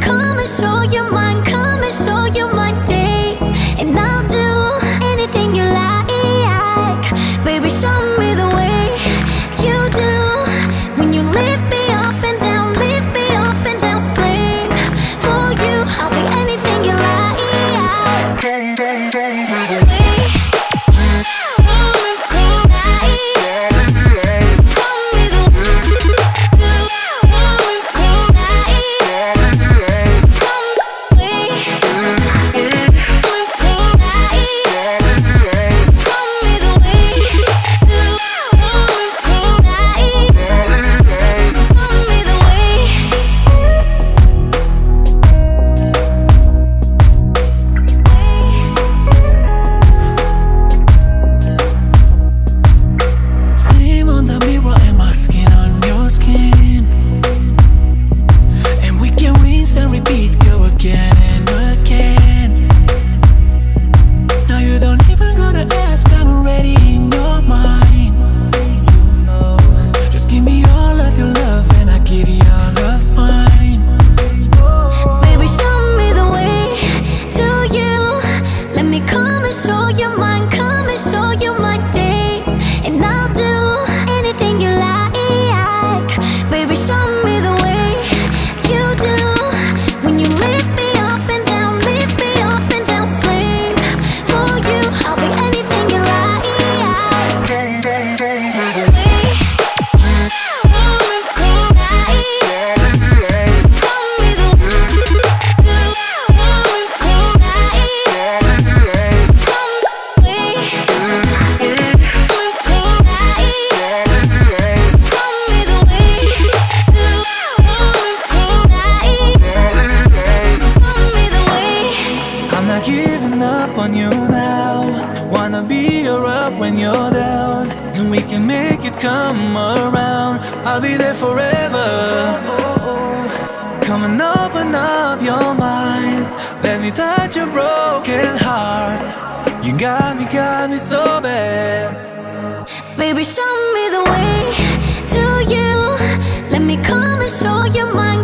Come and show your mind, come and show your mind, stay. And I'll do anything you like. Baby, show me the me, come and show you my up on you now. Wanna be your up when you're down. And we can make it come around. I'll be there forever. Come and open up your mind. Let me touch your broken heart. You got me, got me so bad. Baby, show me the way to you. Let me come and show you mine.